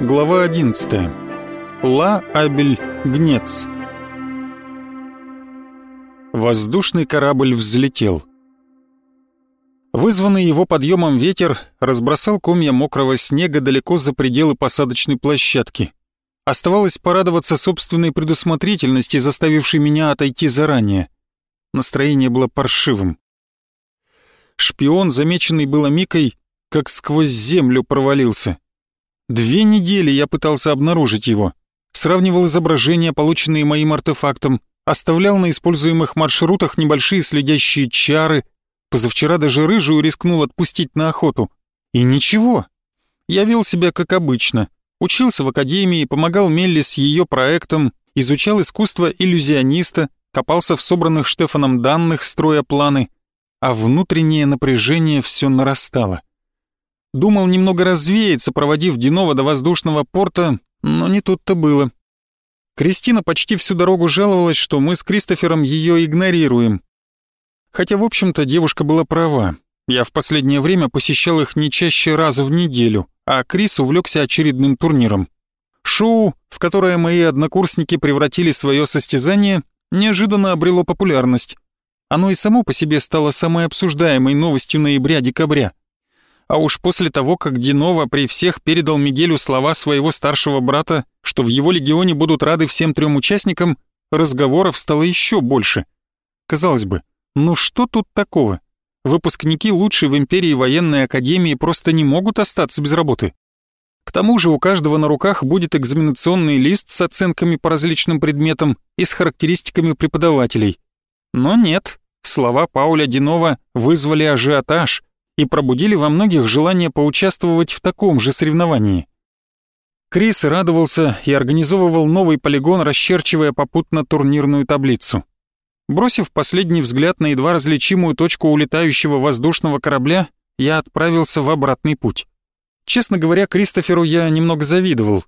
Глава 11. Ла Абель Гнец. Воздушный корабль взлетел. Вызванный его подъемом ветер разбросал комья мокрого снега далеко за пределы посадочной площадки. Оставалось порадоваться собственной предусмотрительности, заставившей меня отойти заранее. Настроение было паршивым. Шпион, замеченный было Микой, как сквозь землю провалился. Две недели я пытался обнаружить его. Сравнивал изображения, полученные моим артефактом, оставлял на используемых маршрутах небольшие следящие чары, позавчера даже рыжую рискнул отпустить на охоту. И ничего. Я вел себя как обычно. Учился в академии, помогал Мелли с ее проектом, изучал искусство иллюзиониста, копался в собранных Штефаном данных, строя планы, а внутреннее напряжение все нарастало. Думал немного развеяться, проводив Динова до воздушного порта, но не тут-то было. Кристина почти всю дорогу жаловалась, что мы с Кристофером ее игнорируем. Хотя, в общем-то, девушка была права. Я в последнее время посещал их не чаще раза в неделю, а Крис увлекся очередным турниром. Шоу, в которое мои однокурсники превратили свое состязание, неожиданно обрело популярность. Оно и само по себе стало самой обсуждаемой новостью ноября-декабря. А уж после того, как Динова при всех передал Мигелю слова своего старшего брата, что в его легионе будут рады всем трем участникам, разговоров стало еще больше. Казалось бы, ну что тут такого? Выпускники лучшей в империи военной академии просто не могут остаться без работы. К тому же у каждого на руках будет экзаменационный лист с оценками по различным предметам и с характеристиками преподавателей. Но нет, слова Пауля Динова вызвали ажиотаж, и пробудили во многих желание поучаствовать в таком же соревновании. Крис радовался и организовывал новый полигон, расчерчивая попутно турнирную таблицу. Бросив последний взгляд на едва различимую точку улетающего воздушного корабля, я отправился в обратный путь. Честно говоря, Кристоферу я немного завидовал.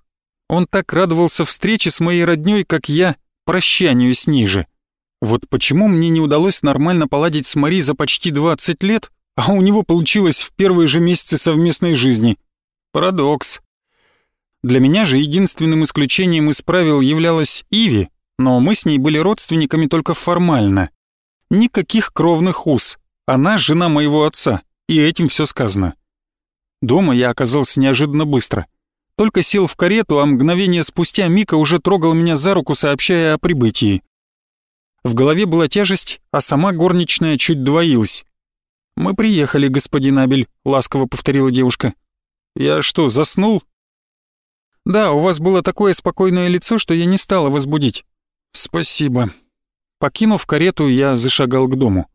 Он так радовался встрече с моей роднёй, как я прощанию с ней же. Вот почему мне не удалось нормально поладить с Мари за почти 20 лет, а у него получилось в первые же месяцы совместной жизни. Парадокс. Для меня же единственным исключением из правил являлась Иви, но мы с ней были родственниками только формально. Никаких кровных уз. Она жена моего отца, и этим все сказано. Дома я оказался неожиданно быстро. Только сел в карету, а мгновение спустя Мика уже трогал меня за руку, сообщая о прибытии. В голове была тяжесть, а сама горничная чуть двоилась. «Мы приехали, господин Абель», — ласково повторила девушка. «Я что, заснул?» «Да, у вас было такое спокойное лицо, что я не стала возбудить». «Спасибо». Покинув карету, я зашагал к дому.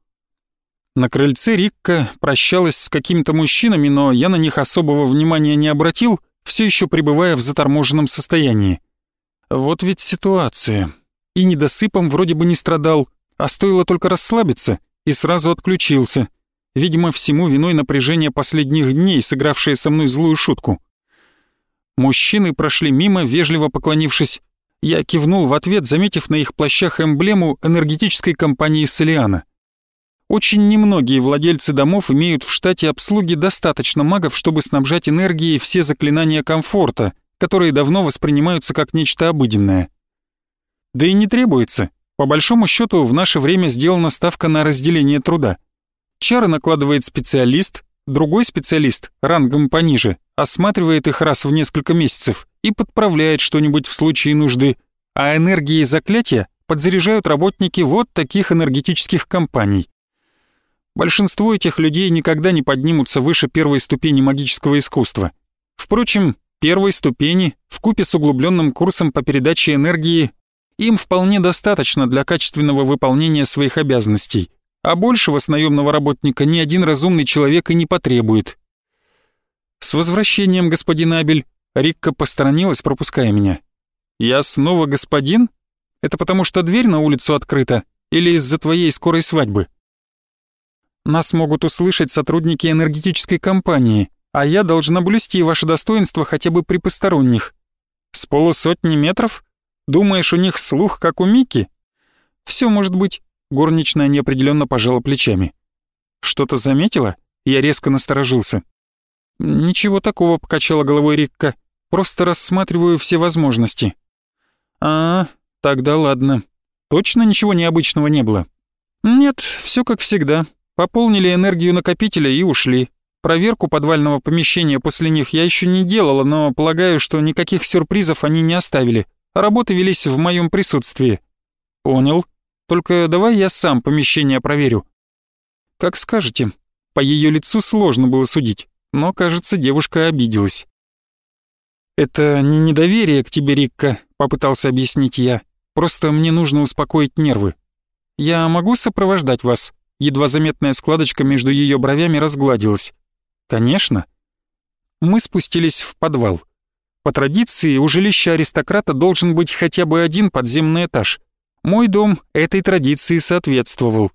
На крыльце Рикка прощалась с какими-то мужчинами, но я на них особого внимания не обратил, все еще пребывая в заторможенном состоянии. Вот ведь ситуация. И недосыпом вроде бы не страдал, а стоило только расслабиться, и сразу отключился — Видимо, всему виной напряжение последних дней, сыгравшее со мной злую шутку. Мужчины прошли мимо, вежливо поклонившись. Я кивнул в ответ, заметив на их плащах эмблему энергетической компании «Солиана». Очень немногие владельцы домов имеют в штате обслуги достаточно магов, чтобы снабжать энергией все заклинания комфорта, которые давно воспринимаются как нечто обыденное. Да и не требуется. По большому счету, в наше время сделана ставка на разделение труда. Чары накладывает специалист, другой специалист, рангом пониже, осматривает их раз в несколько месяцев и подправляет что-нибудь в случае нужды, а энергии заклятия подзаряжают работники вот таких энергетических компаний. Большинство этих людей никогда не поднимутся выше первой ступени магического искусства. Впрочем, первой ступени, в купе с углубленным курсом по передаче энергии, им вполне достаточно для качественного выполнения своих обязанностей – а большего с наемного работника ни один разумный человек и не потребует. «С возвращением, господин Абель!» Рикка посторонилась, пропуская меня. «Я снова господин? Это потому что дверь на улицу открыта или из-за твоей скорой свадьбы?» «Нас могут услышать сотрудники энергетической компании, а я должна блюсти ваше достоинство хотя бы при посторонних. С полусотни метров? Думаешь, у них слух, как у Мики? Все может быть. Горничная неопределенно пожала плечами. «Что-то заметила?» Я резко насторожился. «Ничего такого», — покачала головой Рикка. просто рассматриваю все возможности». «А, тогда ладно. Точно ничего необычного не было?» «Нет, все как всегда. Пополнили энергию накопителя и ушли. Проверку подвального помещения после них я еще не делала, но полагаю, что никаких сюрпризов они не оставили. Работы велись в моем присутствии». «Понял. Только давай я сам помещение проверю». «Как скажете». По ее лицу сложно было судить, но, кажется, девушка обиделась. «Это не недоверие к тебе, Рикка», — попытался объяснить я. «Просто мне нужно успокоить нервы. Я могу сопровождать вас?» Едва заметная складочка между ее бровями разгладилась. «Конечно». Мы спустились в подвал. По традиции, у жилища аристократа должен быть хотя бы один подземный этаж. Мой дом этой традиции соответствовал.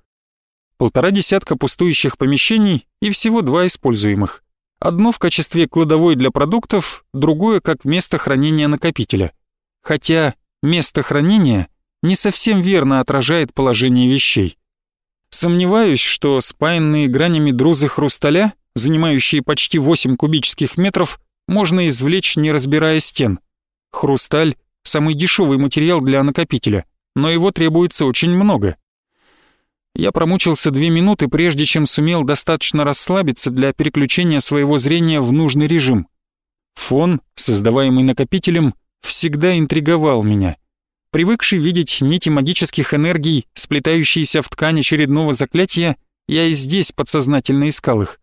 Полтора десятка пустующих помещений и всего два используемых. Одно в качестве кладовой для продуктов, другое как место хранения накопителя. Хотя место хранения не совсем верно отражает положение вещей. Сомневаюсь, что спаянные гранями друзы хрусталя, занимающие почти 8 кубических метров, можно извлечь, не разбирая стен. Хрусталь – самый дешевый материал для накопителя, но его требуется очень много. Я промучился две минуты, прежде чем сумел достаточно расслабиться для переключения своего зрения в нужный режим. Фон, создаваемый накопителем, всегда интриговал меня. Привыкший видеть нити магических энергий, сплетающиеся в ткань очередного заклятия, я и здесь подсознательно искал их.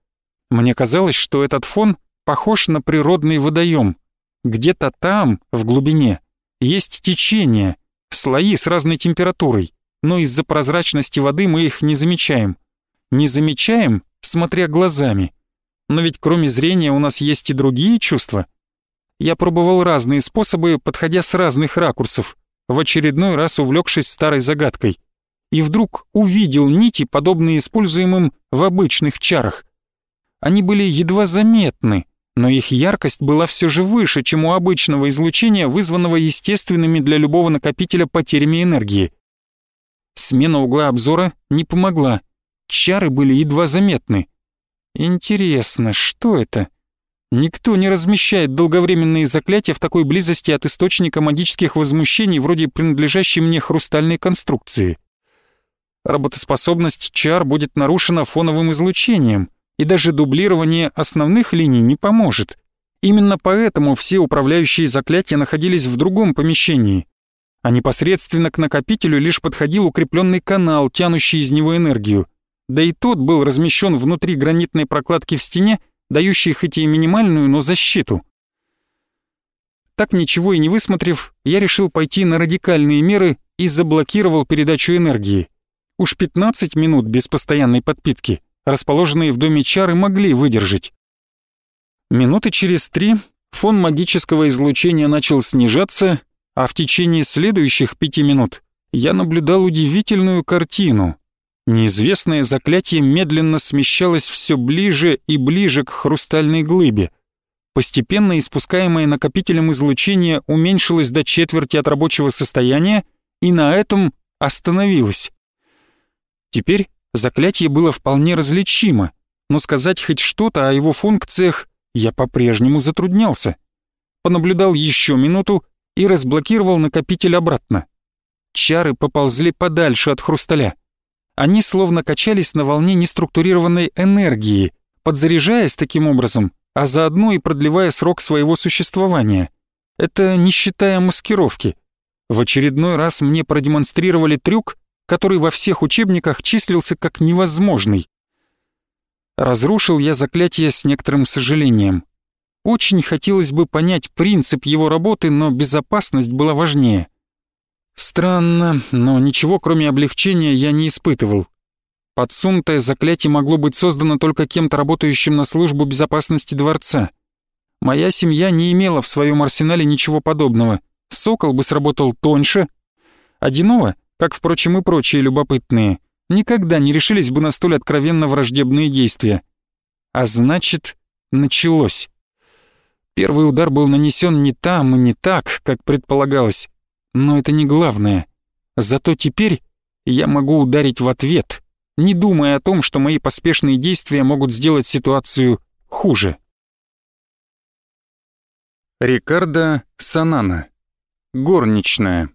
Мне казалось, что этот фон похож на природный водоем. Где-то там, в глубине, есть течение, слои с разной температурой но из-за прозрачности воды мы их не замечаем. Не замечаем, смотря глазами. Но ведь кроме зрения у нас есть и другие чувства. Я пробовал разные способы, подходя с разных ракурсов, в очередной раз увлекшись старой загадкой. И вдруг увидел нити, подобные используемым в обычных чарах. Они были едва заметны, но их яркость была все же выше, чем у обычного излучения, вызванного естественными для любого накопителя потерями энергии. Смена угла обзора не помогла. Чары были едва заметны. Интересно, что это? Никто не размещает долговременные заклятия в такой близости от источника магических возмущений, вроде принадлежащей мне хрустальной конструкции. Работоспособность чар будет нарушена фоновым излучением, и даже дублирование основных линий не поможет. Именно поэтому все управляющие заклятия находились в другом помещении а непосредственно к накопителю лишь подходил укрепленный канал, тянущий из него энергию. Да и тот был размещен внутри гранитной прокладки в стене, дающей хоть и минимальную, но защиту. Так ничего и не высмотрев, я решил пойти на радикальные меры и заблокировал передачу энергии. Уж 15 минут без постоянной подпитки, расположенные в доме чары, могли выдержать. Минуты через три фон магического излучения начал снижаться, а в течение следующих пяти минут я наблюдал удивительную картину. Неизвестное заклятие медленно смещалось все ближе и ближе к хрустальной глыбе. Постепенно испускаемое накопителем излучение уменьшилось до четверти от рабочего состояния и на этом остановилось. Теперь заклятие было вполне различимо, но сказать хоть что-то о его функциях я по-прежнему затруднялся. Понаблюдал еще минуту и разблокировал накопитель обратно. Чары поползли подальше от хрусталя. Они словно качались на волне неструктурированной энергии, подзаряжаясь таким образом, а заодно и продлевая срок своего существования. Это не считая маскировки. В очередной раз мне продемонстрировали трюк, который во всех учебниках числился как невозможный. Разрушил я заклятие с некоторым сожалением. Очень хотелось бы понять принцип его работы, но безопасность была важнее. Странно, но ничего кроме облегчения я не испытывал. Подсунутое заклятие могло быть создано только кем-то работающим на службу безопасности дворца. Моя семья не имела в своем арсенале ничего подобного. Сокол бы сработал тоньше. Одиново, как, впрочем, и прочие любопытные, никогда не решились бы на столь откровенно враждебные действия. А значит, началось. Первый удар был нанесен не там и не так, как предполагалось. Но это не главное. Зато теперь я могу ударить в ответ, не думая о том, что мои поспешные действия могут сделать ситуацию хуже. Рикардо Санана. Горничная.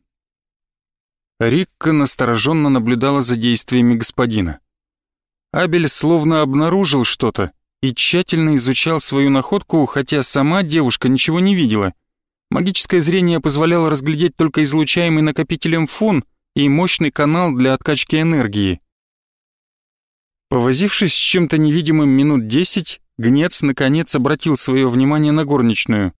Рикка настороженно наблюдала за действиями господина. Абель словно обнаружил что-то и тщательно изучал свою находку, хотя сама девушка ничего не видела. Магическое зрение позволяло разглядеть только излучаемый накопителем фон и мощный канал для откачки энергии. Повозившись с чем-то невидимым минут десять, Гнец наконец обратил свое внимание на горничную.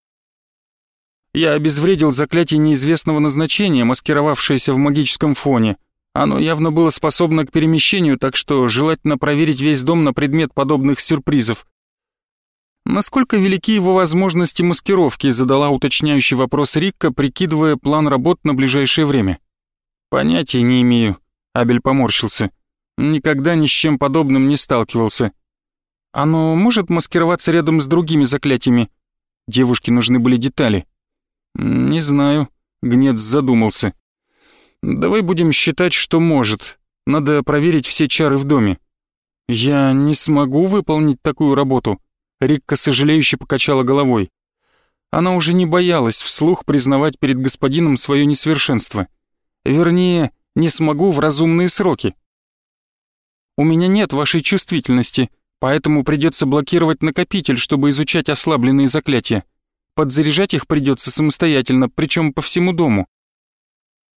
Я обезвредил заклятие неизвестного назначения, маскировавшееся в магическом фоне. Оно явно было способно к перемещению, так что желательно проверить весь дом на предмет подобных сюрпризов. Насколько велики его возможности маскировки, задала уточняющий вопрос Рикка, прикидывая план работ на ближайшее время. Понятия не имею, Абель поморщился. Никогда ни с чем подобным не сталкивался. Оно может маскироваться рядом с другими заклятиями? Девушке нужны были детали. «Не знаю», — Гнец задумался. «Давай будем считать, что может. Надо проверить все чары в доме». «Я не смогу выполнить такую работу», — Рикка сожалеюще покачала головой. Она уже не боялась вслух признавать перед господином свое несовершенство. Вернее, не смогу в разумные сроки. У меня нет вашей чувствительности, поэтому придется блокировать накопитель, чтобы изучать ослабленные заклятия. Подзаряжать их придется самостоятельно, причем по всему дому.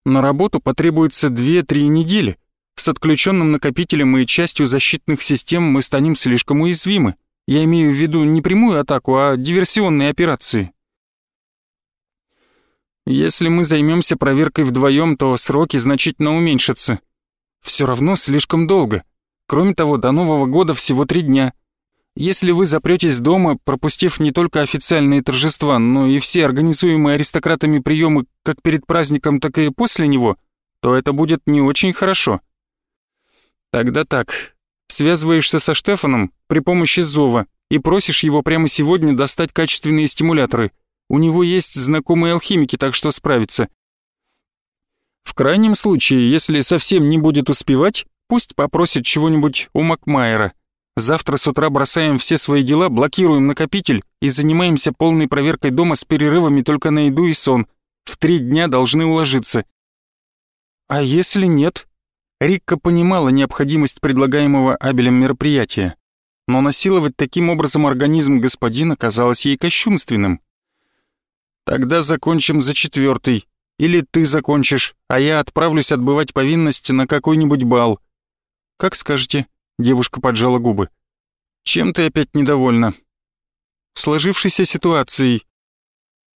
На работу потребуется 2-3 недели. С отключенным накопителем и частью защитных систем мы станем слишком уязвимы. Я имею в виду не прямую атаку, а диверсионные операции. Если мы займемся проверкой вдвоем, то сроки значительно уменьшатся. Все равно слишком долго. Кроме того, до Нового года всего три дня. Если вы запретесь дома, пропустив не только официальные торжества, но и все организуемые аристократами приемы как перед праздником, так и после него, то это будет не очень хорошо. Тогда так. Связываешься со Штефаном при помощи зова и просишь его прямо сегодня достать качественные стимуляторы. У него есть знакомые алхимики, так что справится. В крайнем случае, если совсем не будет успевать, пусть попросит чего-нибудь у Макмайера. Завтра с утра бросаем все свои дела, блокируем накопитель и занимаемся полной проверкой дома с перерывами только на еду и сон. В три дня должны уложиться. А если нет? Рикка понимала необходимость предлагаемого Абелем мероприятия, но насиловать таким образом организм господина казалось ей кощунственным. Тогда закончим за четвертый. Или ты закончишь, а я отправлюсь отбывать повинность на какой-нибудь бал. Как скажете. Девушка поджала губы. «Чем ты опять недовольна?» «Сложившейся ситуацией.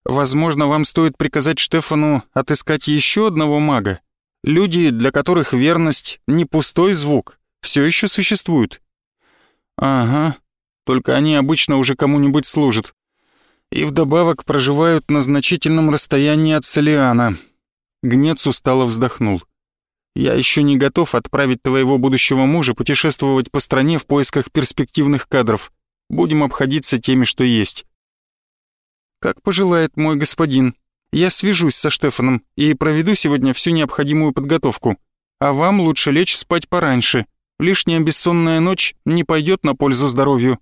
Возможно, вам стоит приказать Штефану отыскать еще одного мага. Люди, для которых верность не пустой звук, все еще существуют». «Ага, только они обычно уже кому-нибудь служат. И вдобавок проживают на значительном расстоянии от Солиана». Гнец устало вздохнул. Я еще не готов отправить твоего будущего мужа путешествовать по стране в поисках перспективных кадров. Будем обходиться теми, что есть. Как пожелает мой господин. Я свяжусь со Штефаном и проведу сегодня всю необходимую подготовку. А вам лучше лечь спать пораньше. Лишняя бессонная ночь не пойдет на пользу здоровью.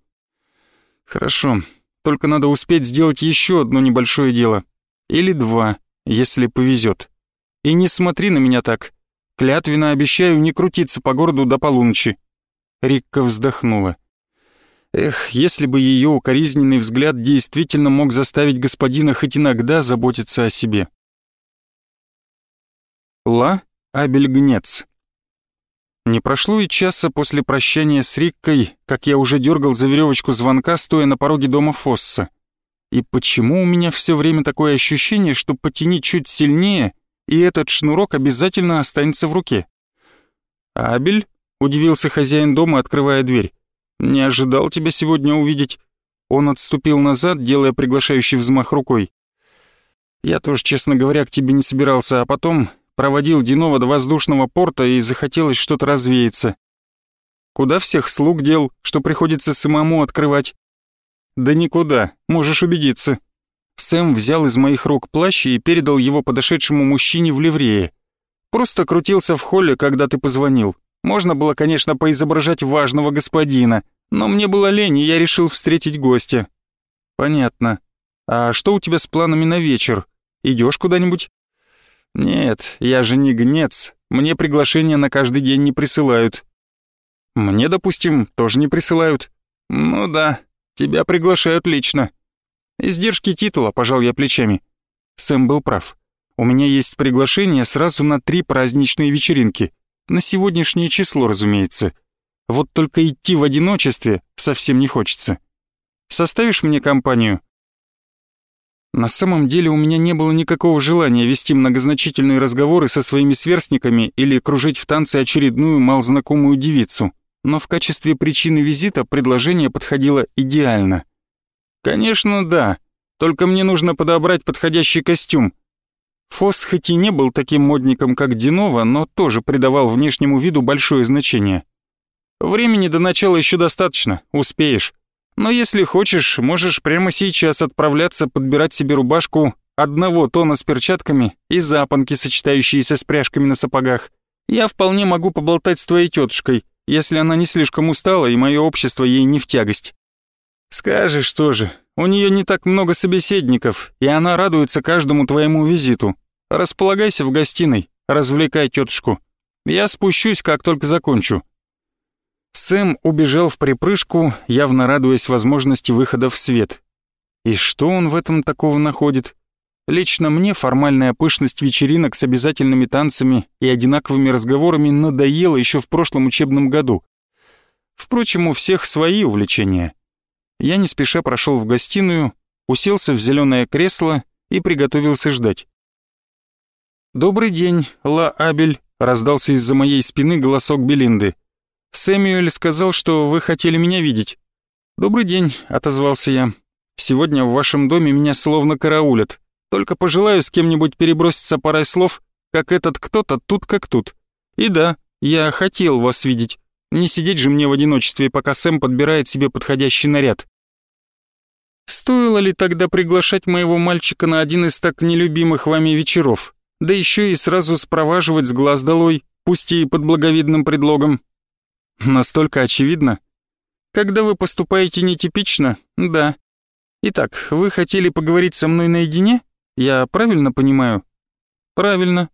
Хорошо, только надо успеть сделать еще одно небольшое дело. Или два, если повезет. И не смотри на меня так. Клятвенно обещаю не крутиться по городу до полуночи». Рикка вздохнула. Эх, если бы ее укоризненный взгляд действительно мог заставить господина хоть иногда заботиться о себе. Ла Абельгнец. Не прошло и часа после прощания с Риккой, как я уже дергал за веревочку звонка, стоя на пороге дома Фосса. И почему у меня все время такое ощущение, что потяни чуть сильнее — и этот шнурок обязательно останется в руке. «Абель?» — удивился хозяин дома, открывая дверь. «Не ожидал тебя сегодня увидеть». Он отступил назад, делая приглашающий взмах рукой. «Я тоже, честно говоря, к тебе не собирался, а потом проводил Динова до воздушного порта и захотелось что-то развеяться. Куда всех слуг дел, что приходится самому открывать?» «Да никуда, можешь убедиться. Сэм взял из моих рук плащ и передал его подошедшему мужчине в ливрее. Просто крутился в холле, когда ты позвонил. Можно было, конечно, поизображать важного господина, но мне было лень, и я решил встретить гостя. Понятно. А что у тебя с планами на вечер? Идешь куда-нибудь?» «Нет, я же не гнец. Мне приглашения на каждый день не присылают». «Мне, допустим, тоже не присылают». «Ну да, тебя приглашают лично». «Издержки титула», — пожал я плечами. Сэм был прав. У меня есть приглашение сразу на три праздничные вечеринки. На сегодняшнее число, разумеется. Вот только идти в одиночестве совсем не хочется. Составишь мне компанию?» На самом деле у меня не было никакого желания вести многозначительные разговоры со своими сверстниками или кружить в танце очередную малознакомую девицу, но в качестве причины визита предложение подходило идеально. «Конечно, да, только мне нужно подобрать подходящий костюм». Фос хоть и не был таким модником, как Динова, но тоже придавал внешнему виду большое значение. «Времени до начала еще достаточно, успеешь». Но если хочешь, можешь прямо сейчас отправляться подбирать себе рубашку одного тона с перчатками и запонки, сочетающиеся с пряжками на сапогах. Я вполне могу поболтать с твоей тетушкой, если она не слишком устала и мое общество ей не в тягость. Скажешь тоже, у нее не так много собеседников, и она радуется каждому твоему визиту. Располагайся в гостиной, развлекай тетушку. Я спущусь, как только закончу. Сэм убежал в припрыжку, явно радуясь возможности выхода в свет. И что он в этом такого находит? Лично мне формальная пышность вечеринок с обязательными танцами и одинаковыми разговорами надоела еще в прошлом учебном году. Впрочем, у всех свои увлечения. Я не спеша прошел в гостиную, уселся в зеленое кресло и приготовился ждать. «Добрый день, Ла Абель», — раздался из-за моей спины голосок Белинды. «Сэмюэль сказал, что вы хотели меня видеть». «Добрый день», — отозвался я. «Сегодня в вашем доме меня словно караулят. Только пожелаю с кем-нибудь переброситься парой слов, как этот кто-то тут как тут. И да, я хотел вас видеть. Не сидеть же мне в одиночестве, пока Сэм подбирает себе подходящий наряд». Стоило ли тогда приглашать моего мальчика на один из так нелюбимых вами вечеров? Да еще и сразу спроваживать с глаз долой, пусть и под благовидным предлогом. Настолько очевидно? Когда вы поступаете нетипично, да. Итак, вы хотели поговорить со мной наедине? Я правильно понимаю? Правильно.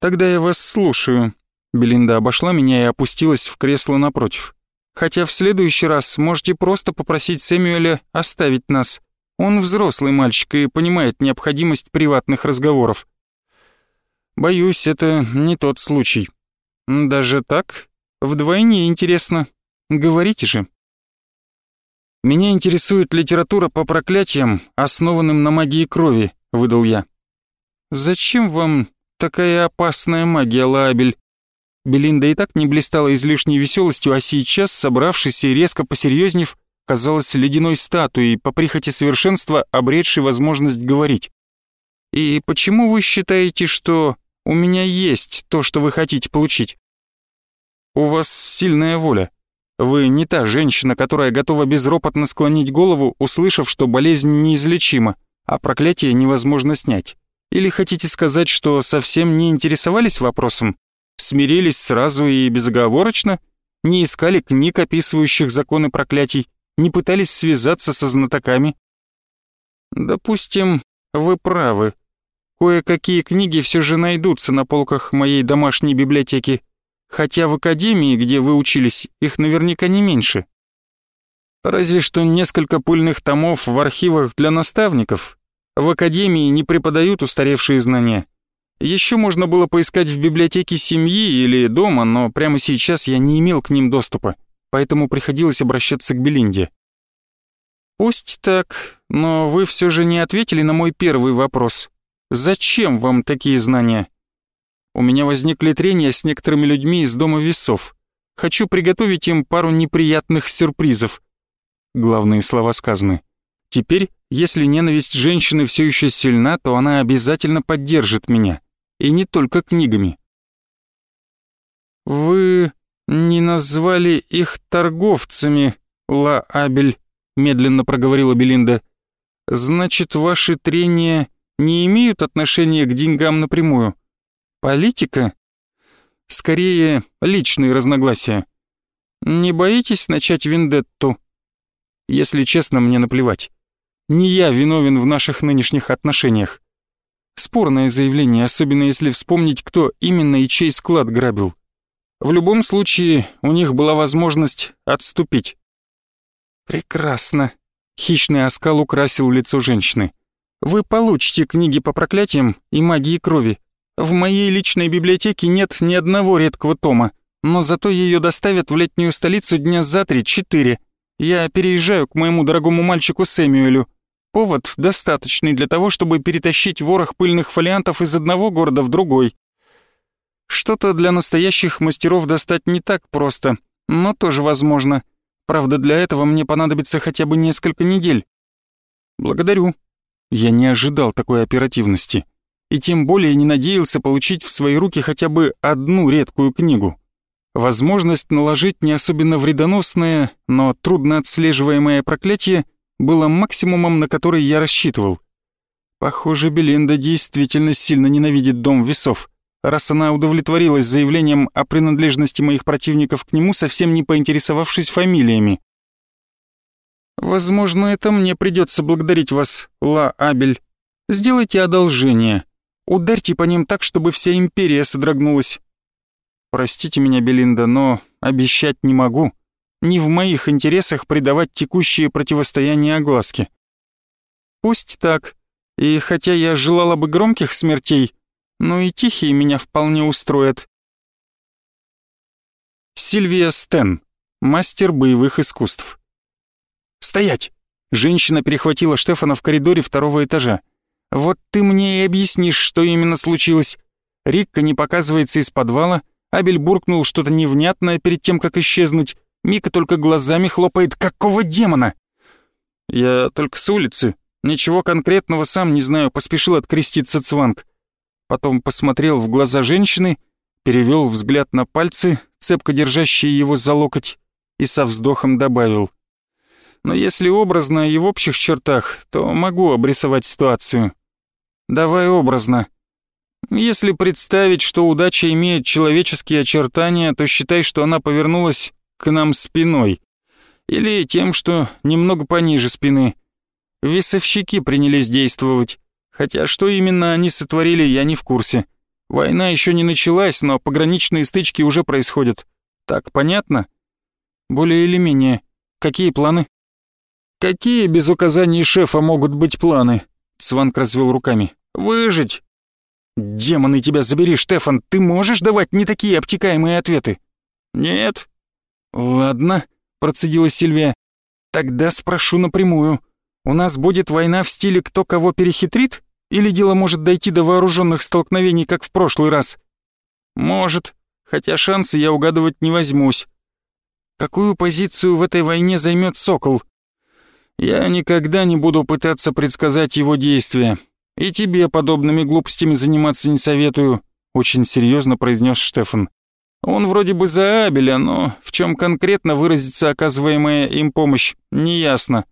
Тогда я вас слушаю. Белинда обошла меня и опустилась в кресло напротив. Хотя в следующий раз можете просто попросить Сэмюэля оставить нас. Он взрослый мальчик и понимает необходимость приватных разговоров. Боюсь, это не тот случай. Даже так? Вдвойне интересно. Говорите же. Меня интересует литература по проклятиям, основанным на магии крови, выдал я. Зачем вам такая опасная магия, Лабель? Белинда и так не блистала излишней веселостью, а сейчас, собравшись и резко посерьезнев, казалась ледяной статуей, по прихоти совершенства, обретшей возможность говорить. «И почему вы считаете, что у меня есть то, что вы хотите получить?» У вас сильная воля. Вы не та женщина, которая готова безропотно склонить голову, услышав, что болезнь неизлечима, а проклятие невозможно снять. Или хотите сказать, что совсем не интересовались вопросом? Смирились сразу и безоговорочно? Не искали книг, описывающих законы проклятий? Не пытались связаться со знатоками? Допустим, вы правы. Кое-какие книги все же найдутся на полках моей домашней библиотеки, Хотя в академии, где вы учились, их наверняка не меньше. Разве что несколько пыльных томов в архивах для наставников. В академии не преподают устаревшие знания. Еще можно было поискать в библиотеке семьи или дома, но прямо сейчас я не имел к ним доступа, поэтому приходилось обращаться к Белинде. Пусть так, но вы все же не ответили на мой первый вопрос. Зачем вам такие знания? У меня возникли трения с некоторыми людьми из дома весов. Хочу приготовить им пару неприятных сюрпризов. Главные слова сказаны. Теперь, если ненависть женщины все еще сильна, то она обязательно поддержит меня. И не только книгами. «Вы не назвали их торговцами, Ла Абель», медленно проговорила Белинда. «Значит, ваши трения не имеют отношения к деньгам напрямую?» Политика? Скорее, личные разногласия. Не боитесь начать вендетту? Если честно, мне наплевать. не я виновен в наших нынешних отношениях. Спорное заявление, особенно если вспомнить, кто именно и чей склад грабил. В любом случае, у них была возможность отступить. «Прекрасно», — хищный оскал украсил лицо женщины. «Вы получите книги по проклятиям и магии крови. В моей личной библиотеке нет ни одного редкого тома, но зато ее доставят в летнюю столицу дня за три-четыре. Я переезжаю к моему дорогому мальчику Сэмюэлю. Повод достаточный для того, чтобы перетащить ворох пыльных фолиантов из одного города в другой. Что-то для настоящих мастеров достать не так просто, но тоже возможно. Правда, для этого мне понадобится хотя бы несколько недель. Благодарю. Я не ожидал такой оперативности. И тем более не надеялся получить в свои руки хотя бы одну редкую книгу. Возможность наложить не особенно вредоносное, но трудно отслеживаемое проклятие было максимумом, на который я рассчитывал. Похоже, Белинда действительно сильно ненавидит Дом Весов, раз она удовлетворилась заявлением о принадлежности моих противников к нему, совсем не поинтересовавшись фамилиями. «Возможно, это мне придется благодарить вас, Ла Абель. Сделайте одолжение. Ударьте по ним так, чтобы вся империя содрогнулась. Простите меня, Белинда, но обещать не могу не в моих интересах придавать текущее противостояние огласке. Пусть так, и хотя я желала бы громких смертей, но и тихие меня вполне устроят. Сильвия Стен, мастер боевых искусств. «Стоять!» Женщина перехватила Штефана в коридоре второго этажа. «Вот ты мне и объяснишь, что именно случилось». Рикка не показывается из подвала, Абель буркнул что-то невнятное перед тем, как исчезнуть. Мика только глазами хлопает. Какого демона? Я только с улицы. Ничего конкретного сам не знаю, поспешил откреститься Цванг. Потом посмотрел в глаза женщины, перевел взгляд на пальцы, цепко держащие его за локоть, и со вздохом добавил. Но если образно и в общих чертах, то могу обрисовать ситуацию. Давай образно. Если представить, что удача имеет человеческие очертания, то считай, что она повернулась к нам спиной. Или тем, что немного пониже спины. Весовщики принялись действовать. Хотя что именно они сотворили, я не в курсе. Война еще не началась, но пограничные стычки уже происходят. Так, понятно? Более или менее. Какие планы? Какие без указаний шефа могут быть планы? Цванк развел руками. Выжить. Демоны тебя забери, Штефан, ты можешь давать не такие обтекаемые ответы? Нет, «Ладно», — процедила Сильвия. «Тогда спрошу напрямую. У нас будет война в стиле «кто кого перехитрит?» Или дело может дойти до вооруженных столкновений, как в прошлый раз?» «Может, хотя шансы я угадывать не возьмусь. Какую позицию в этой войне займет Сокол? Я никогда не буду пытаться предсказать его действия. И тебе подобными глупостями заниматься не советую», очень серьезно произнес Штефан. Он вроде бы за Абеля, но в чем конкретно выразится оказываемая им помощь, неясно.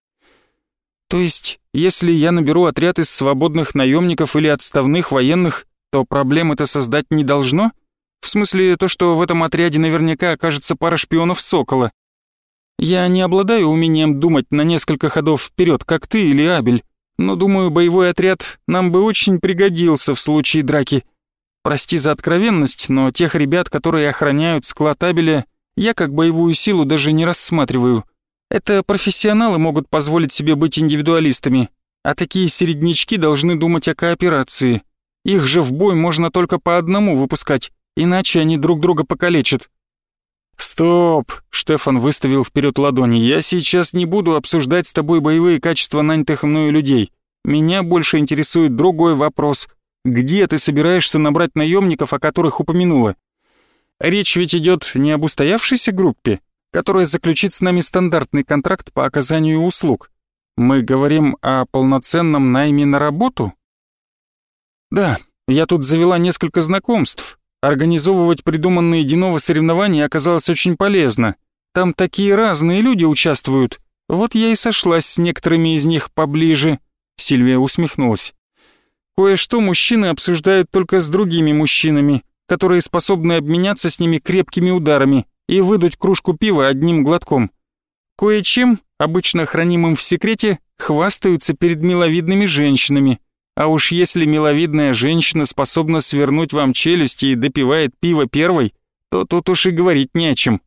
То есть, если я наберу отряд из свободных наемников или отставных военных, то проблем это создать не должно? В смысле, то, что в этом отряде наверняка окажется пара шпионов Сокола. Я не обладаю умением думать на несколько ходов вперед, как ты или Абель, но думаю, боевой отряд нам бы очень пригодился в случае драки. Прости за откровенность, но тех ребят, которые охраняют склад табеля, я как боевую силу даже не рассматриваю. Это профессионалы могут позволить себе быть индивидуалистами, а такие середнячки должны думать о кооперации. Их же в бой можно только по одному выпускать, иначе они друг друга покалечат. «Стоп!» — Штефан выставил вперед ладони. «Я сейчас не буду обсуждать с тобой боевые качества нанятых мною людей. Меня больше интересует другой вопрос. Где ты собираешься набрать наемников, о которых упомянула? Речь ведь идет не об устоявшейся группе, которая заключит с нами стандартный контракт по оказанию услуг. Мы говорим о полноценном найме на работу? Да, я тут завела несколько знакомств. Организовывать придуманные Динова соревнования оказалось очень полезно. Там такие разные люди участвуют. Вот я и сошлась с некоторыми из них поближе. Сильвия усмехнулась. Кое-что мужчины обсуждают только с другими мужчинами, которые способны обменяться с ними крепкими ударами и выдуть кружку пива одним глотком. Кое-чем, обычно хранимым в секрете, хвастаются перед миловидными женщинами. А уж если миловидная женщина способна свернуть вам челюсти и допивает пиво первой, то тут уж и говорить не о чем.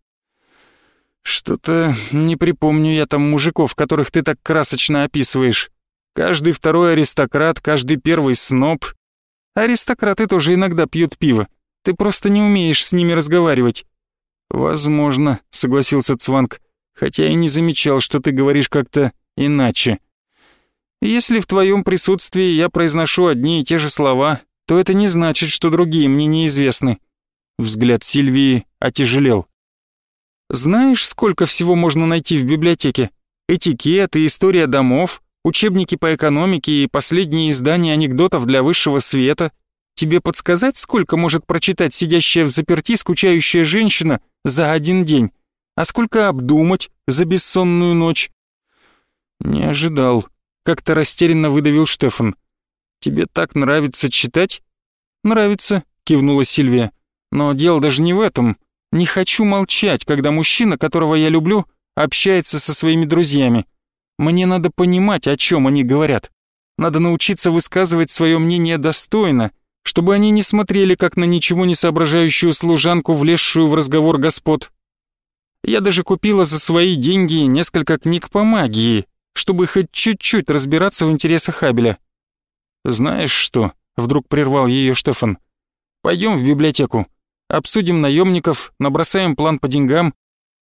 Что-то не припомню я там мужиков, которых ты так красочно описываешь. Каждый второй аристократ, каждый первый сноб. Аристократы тоже иногда пьют пиво. Ты просто не умеешь с ними разговаривать. Возможно, согласился Цванг, хотя и не замечал, что ты говоришь как-то иначе. Если в твоем присутствии я произношу одни и те же слова, то это не значит, что другие мне неизвестны. Взгляд Сильвии отяжелел. Знаешь, сколько всего можно найти в библиотеке? Этикет и история домов, учебники по экономике и последние издания анекдотов для высшего света. Тебе подсказать, сколько может прочитать сидящая в заперти скучающая женщина за один день? А сколько обдумать за бессонную ночь? Не ожидал, как-то растерянно выдавил Штефан. «Тебе так нравится читать?» «Нравится», — кивнула Сильвия. «Но дело даже не в этом. Не хочу молчать, когда мужчина, которого я люблю, общается со своими друзьями. Мне надо понимать, о чем они говорят. Надо научиться высказывать свое мнение достойно, чтобы они не смотрели как на ничего не соображающую служанку, влезшую в разговор господ. Я даже купила за свои деньги несколько книг по магии, чтобы хоть чуть-чуть разбираться в интересах Абеля. «Знаешь что?» — вдруг прервал ее Штефан. «Пойдем в библиотеку, обсудим наемников, набросаем план по деньгам,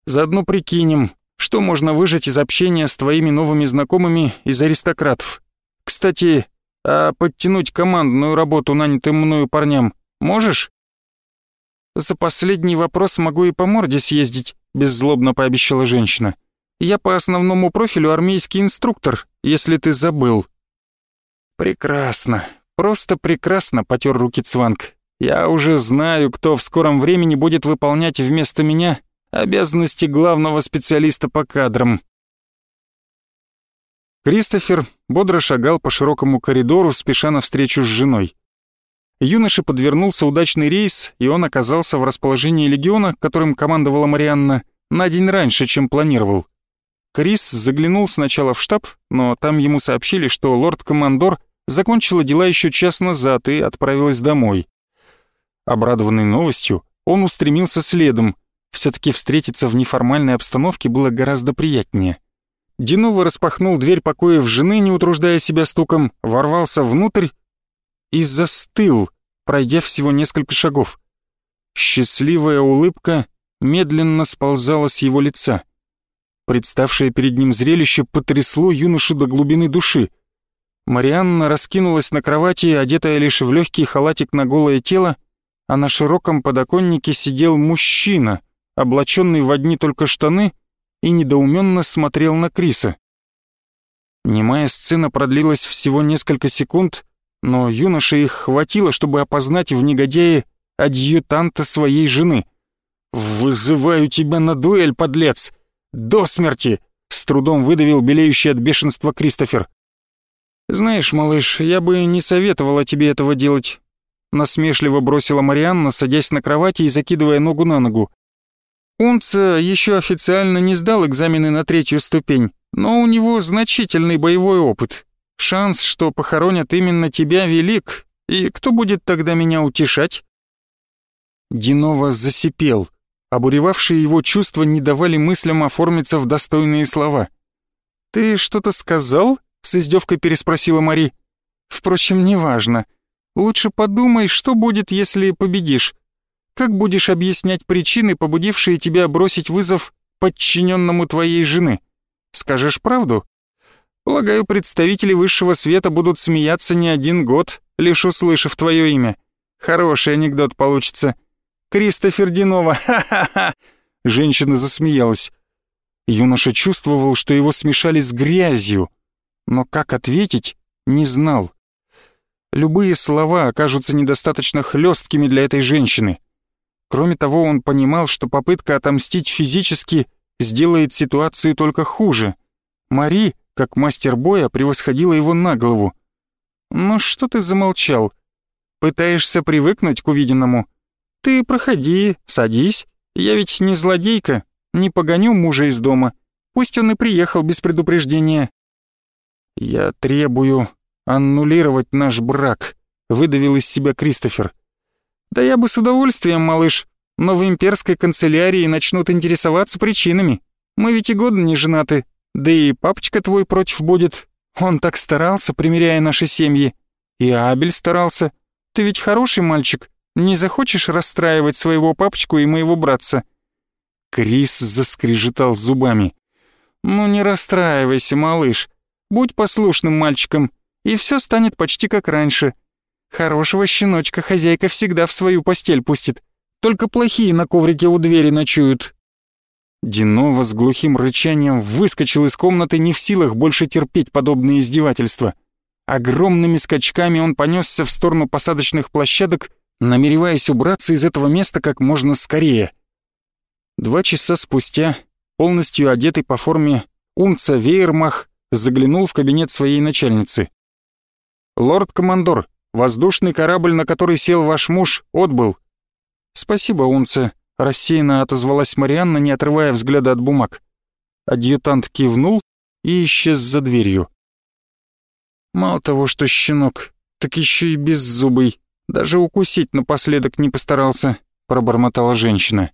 заодно прикинем, что можно выжать из общения с твоими новыми знакомыми из аристократов. Кстати, а подтянуть командную работу нанятым мною парням можешь?» «За последний вопрос могу и по морде съездить», — беззлобно пообещала женщина. Я по основному профилю армейский инструктор, если ты забыл». «Прекрасно, просто прекрасно», — потер руки Цванг. «Я уже знаю, кто в скором времени будет выполнять вместо меня обязанности главного специалиста по кадрам». Кристофер бодро шагал по широкому коридору, спеша навстречу с женой. Юноше подвернулся удачный рейс, и он оказался в расположении легиона, которым командовала Марианна, на день раньше, чем планировал. Крис заглянул сначала в штаб, но там ему сообщили, что лорд-командор закончила дела еще час назад и отправилась домой. Обрадованный новостью, он устремился следом. Все-таки встретиться в неформальной обстановке было гораздо приятнее. Динова распахнул дверь покоев жены, не утруждая себя стуком, ворвался внутрь и застыл, пройдя всего несколько шагов. Счастливая улыбка медленно сползала с его лица. Представшее перед ним зрелище потрясло юношу до глубины души. Марианна раскинулась на кровати, одетая лишь в легкий халатик на голое тело, а на широком подоконнике сидел мужчина, облаченный в одни только штаны, и недоуменно смотрел на Криса. Немая сцена продлилась всего несколько секунд, но юноше их хватило, чтобы опознать в негодяе адъютанта своей жены. «Вызываю тебя на дуэль, подлец!» До смерти!» — с трудом выдавил белеющий от бешенства Кристофер. «Знаешь, малыш, я бы не советовала тебе этого делать», — насмешливо бросила Марианна, садясь на кровати и закидывая ногу на ногу. Унца еще официально не сдал экзамены на третью ступень, но у него значительный боевой опыт. Шанс, что похоронят именно тебя, велик, и кто будет тогда меня утешать?» Динова засипел. Обуревавшие его чувства не давали мыслям оформиться в достойные слова. «Ты что-то сказал?» — с издевкой переспросила Мари. «Впрочем, неважно. Лучше подумай, что будет, если победишь. Как будешь объяснять причины, побудившие тебя бросить вызов подчиненному твоей жены? Скажешь правду? Полагаю, представители высшего света будут смеяться не один год, лишь услышав твое имя. Хороший анекдот получится». Кристофер Динова, ха-ха-ха!» Женщина засмеялась. Юноша чувствовал, что его смешали с грязью, но как ответить, не знал. Любые слова окажутся недостаточно хлесткими для этой женщины. Кроме того, он понимал, что попытка отомстить физически сделает ситуацию только хуже. Мари, как мастер боя, превосходила его на голову. «Ну что ты замолчал? Пытаешься привыкнуть к увиденному?» «Ты проходи, садись. Я ведь не злодейка, не погоню мужа из дома. Пусть он и приехал без предупреждения». «Я требую аннулировать наш брак», — выдавил из себя Кристофер. «Да я бы с удовольствием, малыш, но в имперской канцелярии начнут интересоваться причинами. Мы ведь и года не женаты, да и папочка твой против будет. Он так старался, примеряя наши семьи. И Абель старался. Ты ведь хороший мальчик, не захочешь расстраивать своего папочку и моего братца?» Крис заскрежетал зубами. «Ну не расстраивайся, малыш. Будь послушным мальчиком, и все станет почти как раньше. Хорошего щеночка хозяйка всегда в свою постель пустит. Только плохие на коврике у двери ночуют». Динова с глухим рычанием выскочил из комнаты, не в силах больше терпеть подобные издевательства. Огромными скачками он понесся в сторону посадочных площадок, намереваясь убраться из этого места как можно скорее. Два часа спустя, полностью одетый по форме Унца Вейермах, заглянул в кабинет своей начальницы. «Лорд-командор, воздушный корабль, на который сел ваш муж, отбыл». «Спасибо, Унце», — рассеянно отозвалась Марианна, не отрывая взгляда от бумаг. Адъютант кивнул и исчез за дверью. Мало того, что щенок, так еще и беззубый, даже укусить напоследок не постарался, пробормотала женщина.